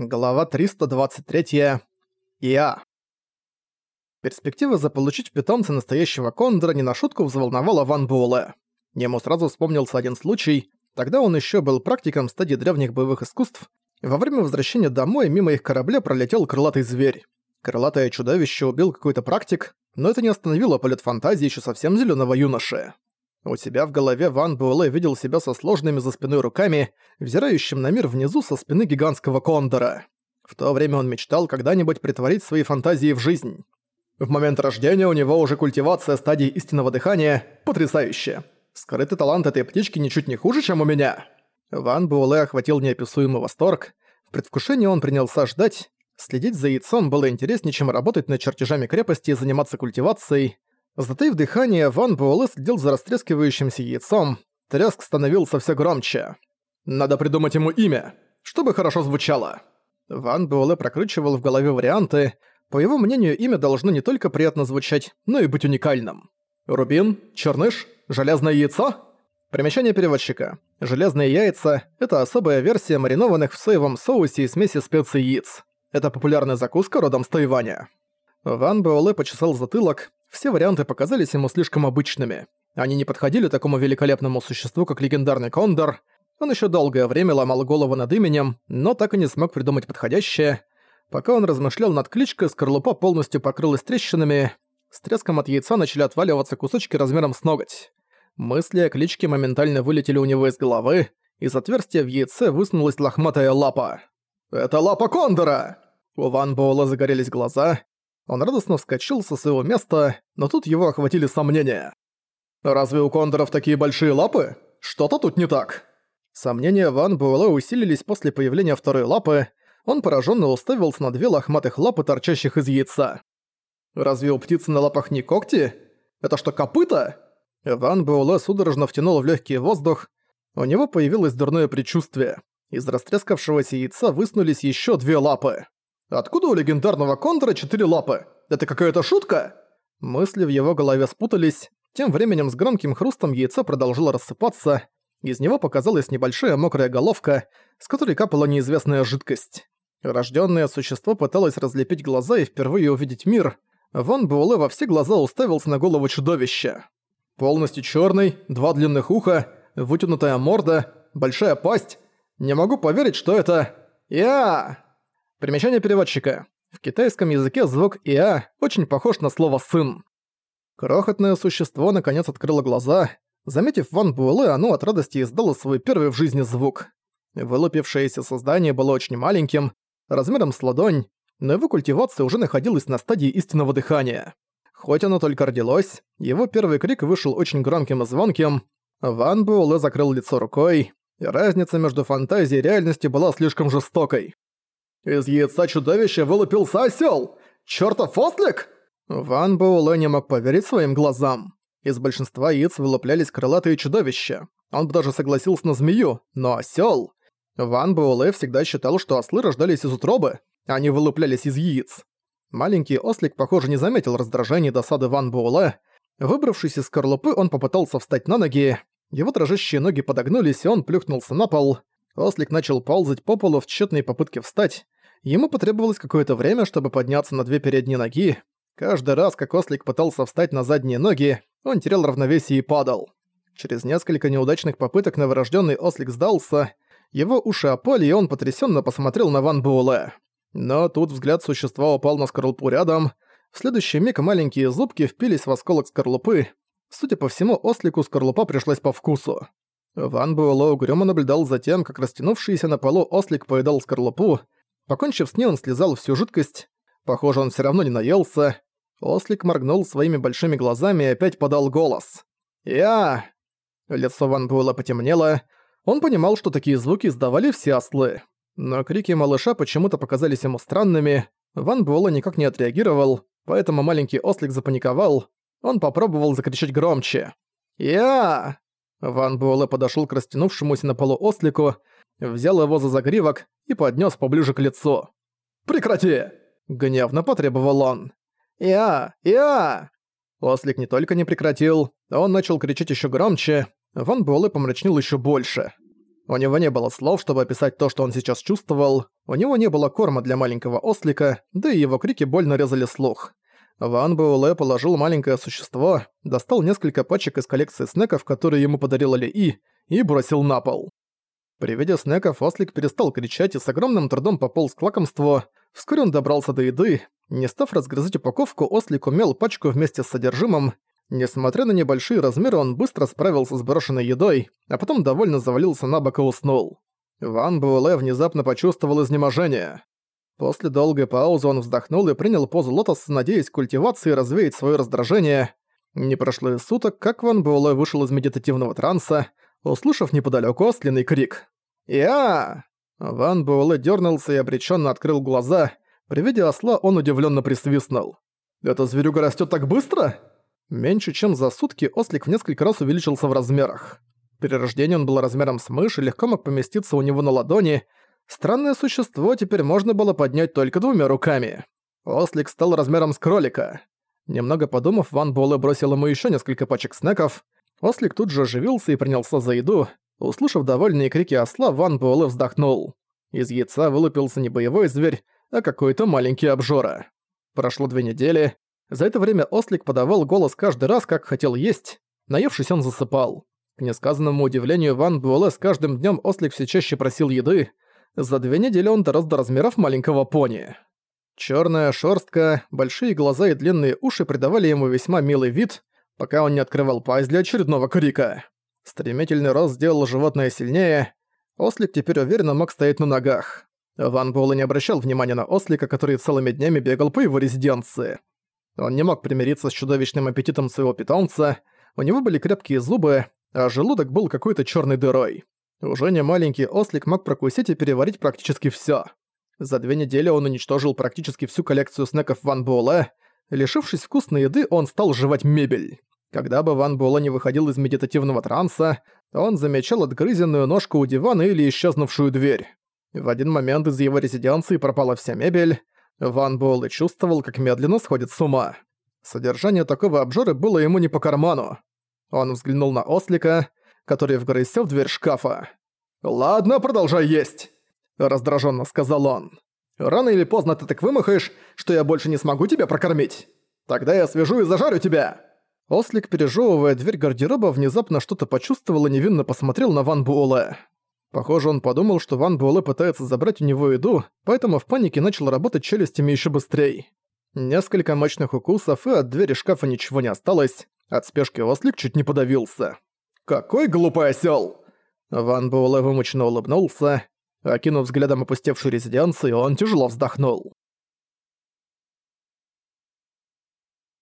Глава 323. ИА. Перспектива заполучить питомца настоящего кондора не на шутку взволновала Ван Буэлэ. Ему сразу вспомнился один случай, тогда он еще был практиком стадии древних боевых искусств. Во время возвращения домой мимо их корабля пролетел крылатый зверь. Крылатое чудовище убил какой-то практик, но это не остановило полет фантазии еще совсем зеленого юноши. У себя в голове Ван Буэлэ видел себя со сложными за спиной руками, взирающим на мир внизу со спины гигантского кондора. В то время он мечтал когда-нибудь притворить свои фантазии в жизнь. В момент рождения у него уже культивация стадии истинного дыхания потрясающая. Скрытый талант этой птички ничуть не хуже, чем у меня. Ван Буэлэ охватил неописуемый восторг. В предвкушении он принялся ждать. Следить за яйцом было интереснее, чем работать над чертежами крепости и заниматься культивацией. Затаив дыхание, Ван Буэлэ следил за растрескивающимся яйцом. Треск становился все громче. «Надо придумать ему имя, чтобы хорошо звучало». Ван Буэлэ прокручивал в голове варианты. По его мнению, имя должно не только приятно звучать, но и быть уникальным. Рубин, черныш, железное яйцо? Примечание переводчика. Железные яйца – это особая версия маринованных в соевом соусе и смеси специй яиц. Это популярная закуска родом с Тайваня. Ван Буэлэ почесал затылок, все варианты показались ему слишком обычными. Они не подходили такому великолепному существу, как легендарный Кондор. Он еще долгое время ломал голову над именем, но так и не смог придумать подходящее. Пока он размышлял над кличкой, скорлупа полностью покрылась трещинами. С треском от яйца начали отваливаться кусочки размером с ноготь. Мысли о кличке моментально вылетели у него из головы. Из отверстия в яйце высунулась лохматая лапа. «Это лапа Кондора!» У Ван Боула загорелись глаза, он радостно вскочил со своего места, но тут его охватили сомнения. «Разве у кондоров такие большие лапы? Что-то тут не так!» Сомнения Ван Буэлэ усилились после появления второй лапы. Он пораженно уставился на две лохматых лапы, торчащих из яйца. «Разве у птицы на лапах не когти? Это что, копыта?» Ван Буэлэ судорожно втянул в легкий воздух. У него появилось дурное предчувствие. Из растрескавшегося яйца высунулись еще две лапы. Откуда у легендарного Кондора четыре лапы? Это какая-то шутка?» Мысли в его голове спутались. Тем временем с громким хрустом яйцо продолжило рассыпаться. Из него показалась небольшая мокрая головка, с которой капала неизвестная жидкость. Рождённое существо пыталось разлепить глаза и впервые увидеть мир. Ван Буэлэ во все глаза уставился на голову чудовища. Полностью чёрный, два длинных уха, вытянутая морда, большая пасть. Не могу поверить, что это... Я! Примечание переводчика. В китайском языке звук «иа» очень похож на слово «сын». Крохотное существо наконец открыло глаза. Заметив Ван Буэлэ, оно от радости издало свой первый в жизни звук. Вылупившееся создание было очень маленьким, размером с ладонь, но его культивация уже находилась на стадии истинного дыхания. Хоть оно только родилось, его первый крик вышел очень громким и звонким. Ван Буэлэ закрыл лицо рукой, разница между фантазией и реальностью была слишком жестокой. Из яйца чудовища вылупился осёл! Чёртов ослик!» Ван Боулэ не мог поверить своим глазам. Из большинства яиц вылуплялись крылатые чудовища. Он бы даже согласился на змею, но осёл... Ван Буэлэ всегда считал, что ослы рождались из утробы, а не вылуплялись из яиц. Маленький ослик, похоже, не заметил раздражения и досады Ван Буэлэ. Выбравшись из скорлупы, он попытался встать на ноги. Его дрожащие ноги подогнулись, и он плюхнулся на пол. Ослик начал ползать по полу в тщетной попытке встать. Ему потребовалось какое-то время, чтобы подняться на две передние ноги. Каждый раз, как ослик пытался встать на задние ноги, он терял равновесие и падал. Через несколько неудачных попыток новорожденный ослик сдался, его уши опали, и он потрясенно посмотрел на Ван Буэлэ. Но тут взгляд существа упал на скорлупу рядом. В следующий миг маленькие зубки впились в осколок скорлупы. Судя по всему, ослику скорлупа пришлась по вкусу. Ван Буэлло угрюмо наблюдал за тем, как растянувшийся на полу ослик поедал скорлупу. Покончив с ней, он слезал всю жидкость. Похоже, он все равно не наелся. Ослик моргнул своими большими глазами и опять подал голос. «Я...» Лицо Ван Буэлла потемнело. Он понимал, что такие звуки издавали все ослы. Но крики малыша почему-то показались ему странными. Ван Буэлла никак не отреагировал, поэтому маленький ослик запаниковал. Он попробовал закричать громче. «Я...» Ван Буэлэ подошёл к растянувшемуся на полу ослику, взял его за загривок и поднёс поближе к лицу. «Прекрати!» – гневно потребовал он. «Я! Я!» Ослик не только не прекратил, он начал кричать ещё громче, Ван Буэлэ помрачнел ещё больше. У него не было слов, чтобы описать то, что он сейчас чувствовал. У него не было корма для маленького ослика, да и его крики больно резали слух. Ван Буэлэ положил маленькое существо, достал несколько пачек из коллекции снеков, которые ему подарила Ли И, и бросил на пол. При виде снеков ослик перестал кричать и с огромным трудом пополз к лакомству. Вскоре он добрался до еды. Не став разгрызать упаковку, ослик умел пачку вместе с содержимым. Несмотря на небольшие размеры, он быстро справился с брошенной едой, а потом довольно завалился на бок и уснул. Ван Буэлэ внезапно почувствовал изнеможение. После долгой паузы он вздохнул и принял позу лотоса, надеясь культивации развеять свое раздражение. Не прошло и суток, как Ван Буэлэ вышел из медитативного транса, услышав неподалеку ослиный крик. «Я!» Ван Буэлэ дернулся и обреченно открыл глаза. При виде осла он удивленно присвистнул. «Эта зверюга растет так быстро?» Меньше чем за сутки ослик в несколько раз увеличился в размерах. При рождении он был размером с мышь и легко мог поместиться у него на ладони, Странное существо теперь можно было поднять только двумя руками. Ослик стал размером с кролика. Немного подумав, Ван Буэлэ бросил ему еще несколько пачек снеков. Ослик тут же оживился и принялся за еду. Услышав довольные крики осла, Ван Буэлэ вздохнул. Из яйца вылупился не боевой зверь, а какой-то маленький обжора. Прошло две недели. За это время Ослик подавал голос каждый раз, как хотел есть. Наевшись, он засыпал. К несказанному удивлению Ван Буэлэ с каждым днем Ослик все чаще просил еды. За две недели он дорос до размеров маленького пони. Чёрная шёрстка, большие глаза и длинные уши придавали ему весьма милый вид, пока он не открывал пасть для очередного крика. Стремительный рост сделал животное сильнее. Ослик теперь уверенно мог стоять на ногах. Ван Буэлэ не обращал внимания на ослика, который целыми днями бегал по его резиденции. Он не мог примириться с чудовищным аппетитом своего питомца, у него были крепкие зубы, а желудок был какой-то чёрной дырой. Уже не маленький ослик мог прокусить и переварить практически всё. За две недели он уничтожил практически всю коллекцию снеков Ван Буэлэ. Лишившись вкусной еды, он стал жевать мебель. Когда бы Ван Буэлэ не выходил из медитативного транса, он замечал отгрызенную ножку у дивана или исчезнувшую дверь. В один момент из его резиденции пропала вся мебель. Ван Буэлэ чувствовал, как медленно сходит с ума. Содержание такого обжоры было ему не по карману. Он взглянул на ослика, который вгрызся в дверь шкафа. «Ладно, продолжай есть», — раздраженно сказал он. «Рано или поздно ты так вымахаешь, что я больше не смогу тебя прокормить. Тогда я свяжу и зажарю тебя». Ослик, пережевывая дверь гардероба, внезапно что-то почувствовал и невинно посмотрел на Ван Буэлэ. Похоже, он подумал, что Ван Буэлэ пытается забрать у него еду, поэтому в панике начал работать челюстями еще быстрее. Несколько мощных укусов, и от двери шкафа ничего не осталось. От спешки Ослик чуть не подавился. «Какой глупый осёл!» Ван Буэлэ вымученно улыбнулся. Окинув взглядом опустевшую резиденцию, он тяжело вздохнул.